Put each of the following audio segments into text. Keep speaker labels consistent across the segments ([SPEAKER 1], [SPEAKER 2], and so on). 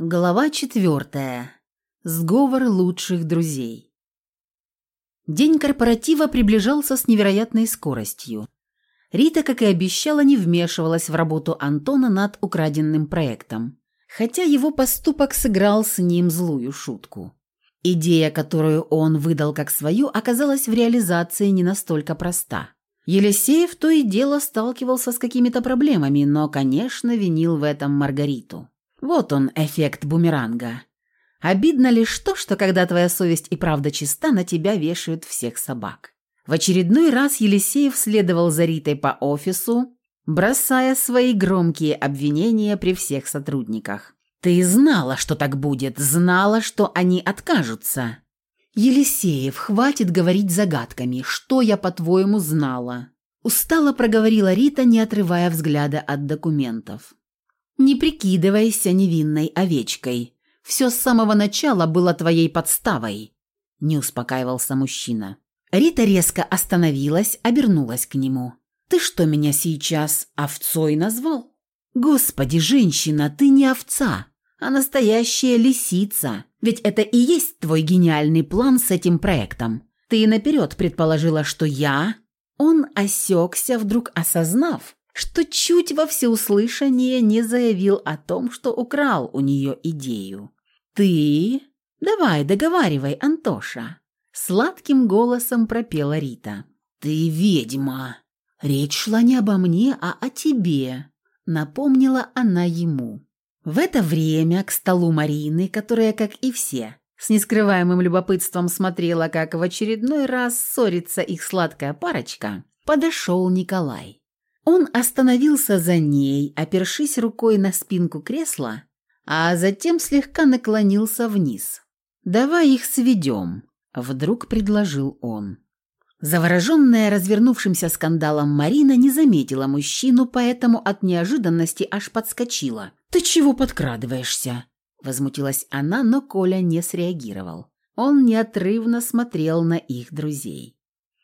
[SPEAKER 1] Глава четвертая. Сговор лучших друзей. День корпоратива приближался с невероятной скоростью. Рита, как и обещала, не вмешивалась в работу Антона над украденным проектом, хотя его поступок сыграл с ним злую шутку. Идея, которую он выдал как свою, оказалась в реализации не настолько проста. Елисеев то и дело сталкивался с какими-то проблемами, но, конечно, винил в этом Маргариту. Вот он, эффект бумеранга. Обидно лишь то, что когда твоя совесть и правда чиста, на тебя вешают всех собак. В очередной раз Елисеев следовал за Ритой по офису, бросая свои громкие обвинения при всех сотрудниках. «Ты знала, что так будет, знала, что они откажутся». «Елисеев, хватит говорить загадками. Что я, по-твоему, знала?» Устало проговорила Рита, не отрывая взгляда от документов. Не прикидывайся невинной овечкой. Все с самого начала было твоей подставой», – не успокаивался мужчина. Рита резко остановилась, обернулась к нему. «Ты что меня сейчас овцой назвал?» «Господи, женщина, ты не овца, а настоящая лисица. Ведь это и есть твой гениальный план с этим проектом. Ты наперед предположила, что я...» Он осекся, вдруг осознав, что чуть во всеуслышание не заявил о том, что украл у нее идею. «Ты? Давай, договаривай, Антоша!» Сладким голосом пропела Рита. «Ты ведьма! Речь шла не обо мне, а о тебе!» Напомнила она ему. В это время к столу Марины, которая, как и все, с нескрываемым любопытством смотрела, как в очередной раз ссорится их сладкая парочка, подошел Николай. Он остановился за ней, опершись рукой на спинку кресла, а затем слегка наклонился вниз. «Давай их сведем», — вдруг предложил он. Завороженная развернувшимся скандалом Марина не заметила мужчину, поэтому от неожиданности аж подскочила. «Ты чего подкрадываешься?» Возмутилась она, но Коля не среагировал. Он неотрывно смотрел на их друзей.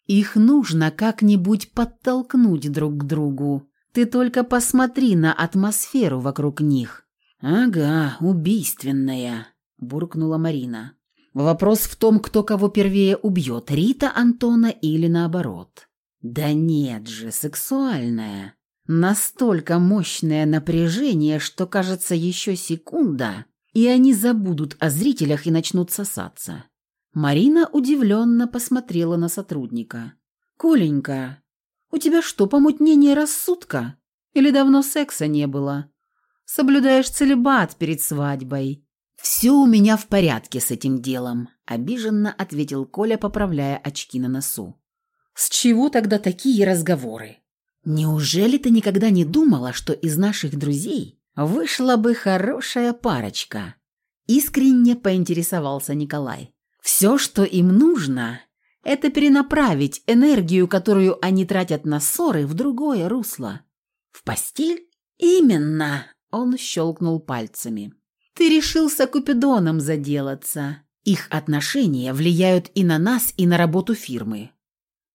[SPEAKER 1] Их нужно как-нибудь подтолкнуть друг к другу. Ты только посмотри на атмосферу вокруг них. Ага, убийственная, буркнула Марина. Вопрос в том, кто кого первее убьет, Рита Антона или наоборот. Да нет же, сексуальная. Настолько мощное напряжение, что кажется еще секунда, и они забудут о зрителях и начнут сосаться. Марина удивленно посмотрела на сотрудника. «Коленька, у тебя что, помутнение рассудка? Или давно секса не было? Соблюдаешь целебат перед свадьбой?» «Все у меня в порядке с этим делом», – обиженно ответил Коля, поправляя очки на носу. «С чего тогда такие разговоры?» «Неужели ты никогда не думала, что из наших друзей вышла бы хорошая парочка?» Искренне поинтересовался Николай. Все, что им нужно, это перенаправить энергию, которую они тратят на ссоры, в другое русло. В постель? Именно, он щелкнул пальцами. Ты решился Купидоном заделаться. Их отношения влияют и на нас, и на работу фирмы.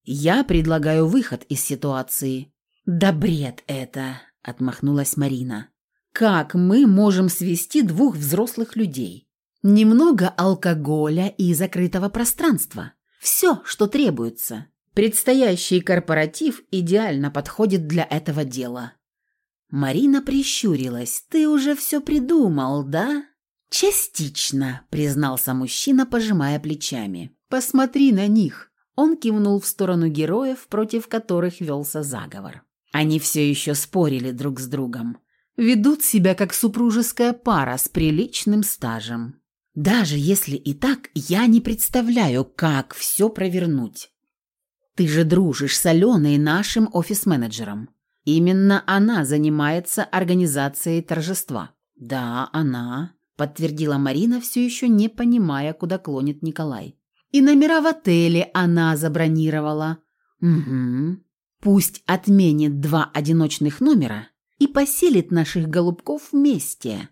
[SPEAKER 1] Я предлагаю выход из ситуации. Да бред это, отмахнулась Марина. Как мы можем свести двух взрослых людей? Немного алкоголя и закрытого пространства. Все, что требуется. Предстоящий корпоратив идеально подходит для этого дела. Марина прищурилась. «Ты уже все придумал, да?» «Частично», — признался мужчина, пожимая плечами. «Посмотри на них». Он кивнул в сторону героев, против которых велся заговор. Они все еще спорили друг с другом. Ведут себя как супружеская пара с приличным стажем. Даже если и так, я не представляю, как все провернуть. Ты же дружишь с Аленой, нашим офис-менеджером. Именно она занимается организацией торжества. Да, она, подтвердила Марина, все еще не понимая, куда клонит Николай. И номера в отеле она забронировала. Угу. Пусть отменит два одиночных номера и поселит наших голубков вместе.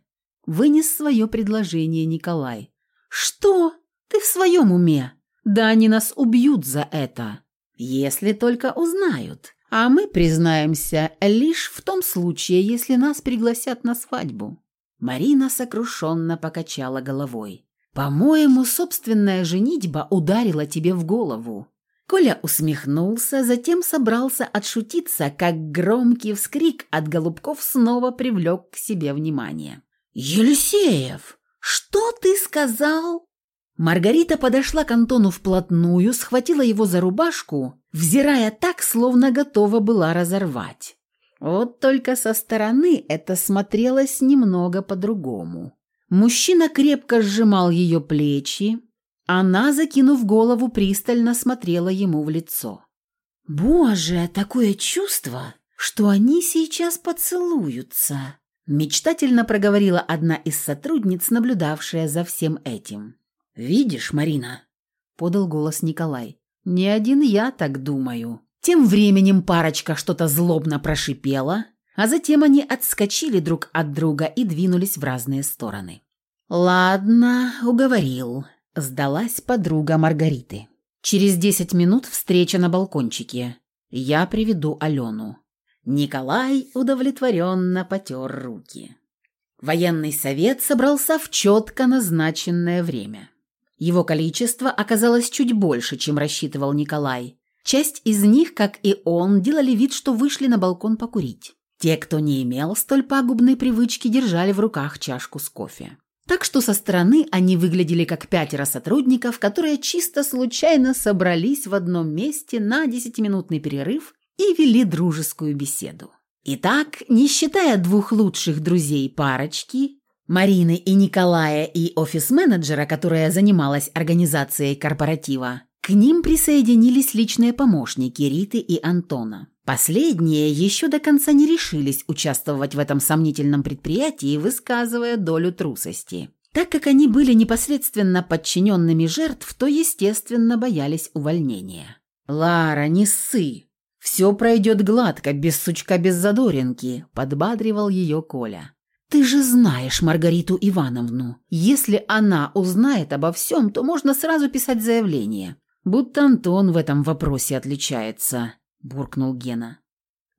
[SPEAKER 1] Вынес свое предложение Николай. «Что? Ты в своем уме? Да они нас убьют за это. Если только узнают. А мы признаемся лишь в том случае, если нас пригласят на свадьбу». Марина сокрушенно покачала головой. «По-моему, собственная женитьба ударила тебе в голову». Коля усмехнулся, затем собрался отшутиться, как громкий вскрик от голубков снова привлек к себе внимание. «Елисеев, что ты сказал?» Маргарита подошла к Антону вплотную, схватила его за рубашку, взирая так, словно готова была разорвать. Вот только со стороны это смотрелось немного по-другому. Мужчина крепко сжимал ее плечи, она, закинув голову, пристально смотрела ему в лицо. «Боже, такое чувство, что они сейчас поцелуются!» Мечтательно проговорила одна из сотрудниц, наблюдавшая за всем этим. «Видишь, Марина?» – подал голос Николай. «Не один я так думаю». Тем временем парочка что-то злобно прошипела, а затем они отскочили друг от друга и двинулись в разные стороны. «Ладно, уговорил», – сдалась подруга Маргариты. «Через десять минут встреча на балкончике. Я приведу Алену». Николай удовлетворенно потер руки. Военный совет собрался в четко назначенное время. Его количество оказалось чуть больше, чем рассчитывал Николай. Часть из них, как и он, делали вид, что вышли на балкон покурить. Те, кто не имел столь пагубной привычки, держали в руках чашку с кофе. Так что со стороны они выглядели как пятеро сотрудников, которые чисто случайно собрались в одном месте на десятиминутный перерыв и вели дружескую беседу. Итак, не считая двух лучших друзей парочки, Марины и Николая и офис-менеджера, которая занималась организацией корпоратива, к ним присоединились личные помощники Риты и Антона. Последние еще до конца не решились участвовать в этом сомнительном предприятии, высказывая долю трусости. Так как они были непосредственно подчиненными жертв, то, естественно, боялись увольнения. «Лара, не ссы! Все пройдет гладко, без сучка, без задоринки», – подбадривал ее Коля. «Ты же знаешь Маргариту Ивановну. Если она узнает обо всем, то можно сразу писать заявление. Будто Антон в этом вопросе отличается», – буркнул Гена.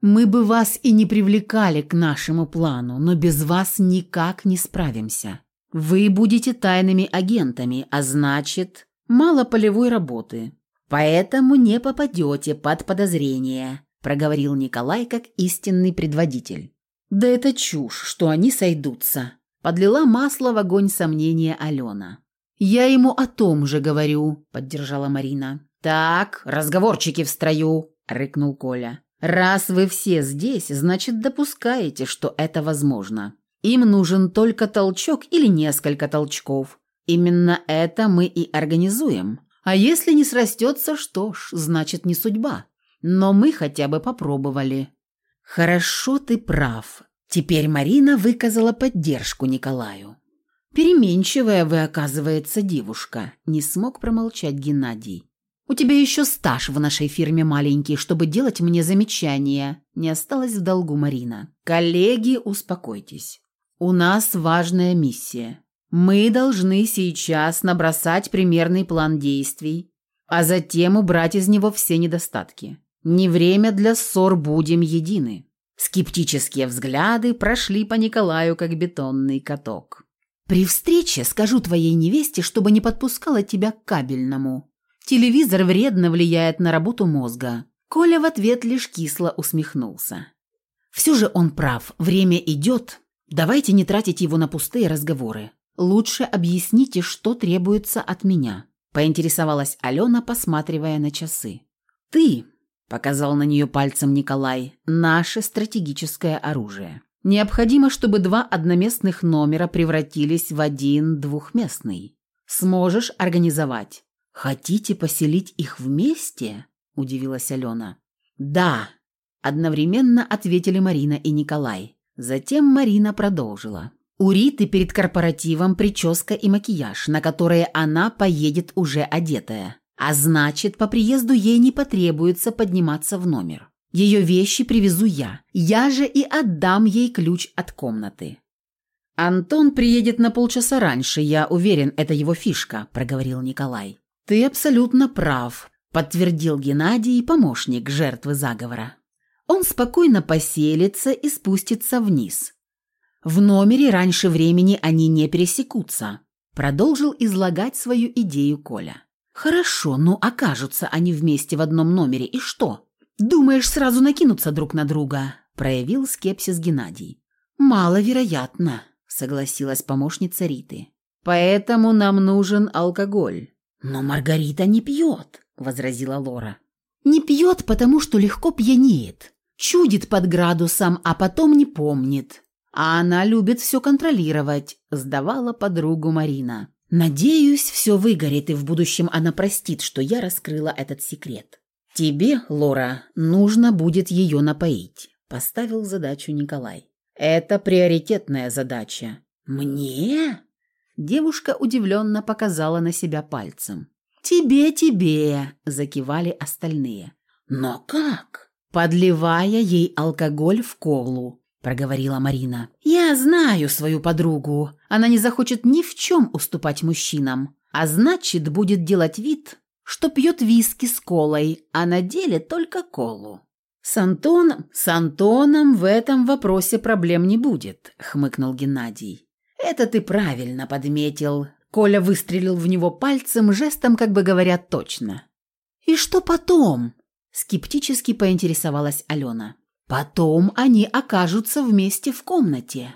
[SPEAKER 1] «Мы бы вас и не привлекали к нашему плану, но без вас никак не справимся. Вы будете тайными агентами, а значит, мало полевой работы. Поэтому не попадете под подозрение», – проговорил Николай как истинный предводитель. «Да это чушь, что они сойдутся», – подлила масло в огонь сомнения Алена. «Я ему о том же говорю», – поддержала Марина. «Так, разговорчики в строю», – рыкнул Коля. «Раз вы все здесь, значит, допускаете, что это возможно. Им нужен только толчок или несколько толчков. Именно это мы и организуем. А если не срастется, что ж, значит, не судьба. Но мы хотя бы попробовали. «Хорошо, ты прав». Теперь Марина выказала поддержку Николаю. «Переменчивая вы, оказывается, девушка», – не смог промолчать Геннадий. «У тебя еще стаж в нашей фирме маленький, чтобы делать мне замечания», – не осталось в долгу Марина. «Коллеги, успокойтесь. У нас важная миссия. Мы должны сейчас набросать примерный план действий, а затем убрать из него все недостатки. Не время для ссор, будем едины. Скептические взгляды прошли по Николаю, как бетонный каток. «При встрече скажу твоей невесте, чтобы не подпускала тебя к кабельному. Телевизор вредно влияет на работу мозга». Коля в ответ лишь кисло усмехнулся. «Все же он прав, время идет. Давайте не тратить его на пустые разговоры. Лучше объясните, что требуется от меня», – поинтересовалась Алена, посматривая на часы. «Ты», – показал на нее пальцем Николай, – «наше стратегическое оружие. Необходимо, чтобы два одноместных номера превратились в один двухместный. Сможешь организовать?» «Хотите поселить их вместе?» – удивилась Алена. «Да», – одновременно ответили Марина и Николай. Затем Марина продолжила. У Риты перед корпоративом прическа и макияж, на которые она поедет уже одетая. А значит, по приезду ей не потребуется подниматься в номер. Ее вещи привезу я. Я же и отдам ей ключ от комнаты. «Антон приедет на полчаса раньше, я уверен, это его фишка», – проговорил Николай. «Ты абсолютно прав», – подтвердил Геннадий, помощник жертвы заговора. Он спокойно поселится и спустится вниз – В номере раньше времени они не пересекутся», – продолжил излагать свою идею Коля. «Хорошо, ну окажутся они вместе в одном номере, и что? Думаешь, сразу накинуться друг на друга?» – проявил скепсис Геннадий. «Маловероятно», – согласилась помощница Риты. «Поэтому нам нужен алкоголь». «Но Маргарита не пьет», – возразила Лора. «Не пьет, потому что легко пьянеет. Чудит под градусом, а потом не помнит. А она любит все контролировать», – сдавала подругу Марина. «Надеюсь, все выгорит, и в будущем она простит, что я раскрыла этот секрет. Тебе, Лора, нужно будет ее напоить», – поставил задачу Николай. «Это приоритетная задача». «Мне?» Девушка удивленно показала на себя пальцем. «Тебе, тебе!» – закивали остальные. «Но как?» «Подливая ей алкоголь в колу», – проговорила Марина. «Я знаю свою подругу. Она не захочет ни в чем уступать мужчинам, а значит, будет делать вид, что пьет виски с колой, а на деле только колу». «С Антоном, с Антоном в этом вопросе проблем не будет», – хмыкнул Геннадий. «Это ты правильно подметил». Коля выстрелил в него пальцем, жестом, как бы говоря, точно. «И что потом?» – скептически поинтересовалась Алена. «Потом они окажутся вместе в комнате».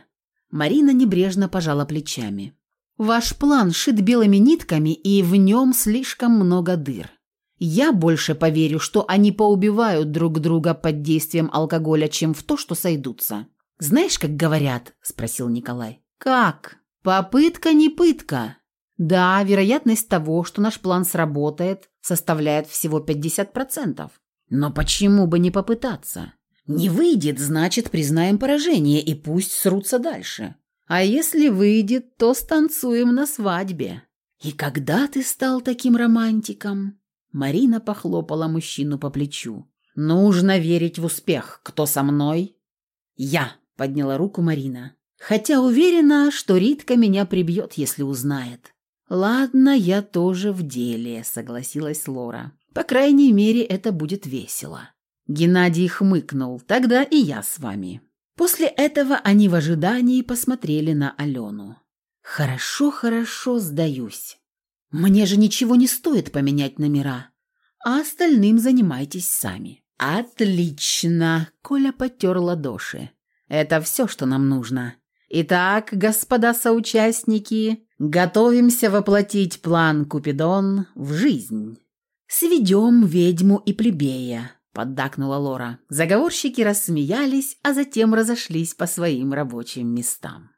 [SPEAKER 1] Марина небрежно пожала плечами. «Ваш план шит белыми нитками, и в нем слишком много дыр. Я больше поверю, что они поубивают друг друга под действием алкоголя, чем в то, что сойдутся. Знаешь, как говорят?» – спросил Николай. «Как? Попытка не пытка. Да, вероятность того, что наш план сработает, составляет всего 50%. Но почему бы не попытаться? Не выйдет, значит, признаем поражение и пусть срутся дальше. А если выйдет, то станцуем на свадьбе. И когда ты стал таким романтиком?» Марина похлопала мужчину по плечу. «Нужно верить в успех. Кто со мной?» «Я», — подняла руку Марина. «Хотя уверена, что Ритка меня прибьет, если узнает». «Ладно, я тоже в деле», — согласилась Лора. «По крайней мере, это будет весело». Геннадий хмыкнул. «Тогда и я с вами». После этого они в ожидании посмотрели на Алену. «Хорошо, хорошо, сдаюсь. Мне же ничего не стоит поменять номера, а остальным занимайтесь сами». «Отлично!» – Коля потер ладоши. «Это все, что нам нужно. Итак, господа соучастники, готовимся воплотить план Купидон в жизнь. Сведем ведьму и плебея», – поддакнула Лора. Заговорщики рассмеялись, а затем разошлись по своим рабочим местам.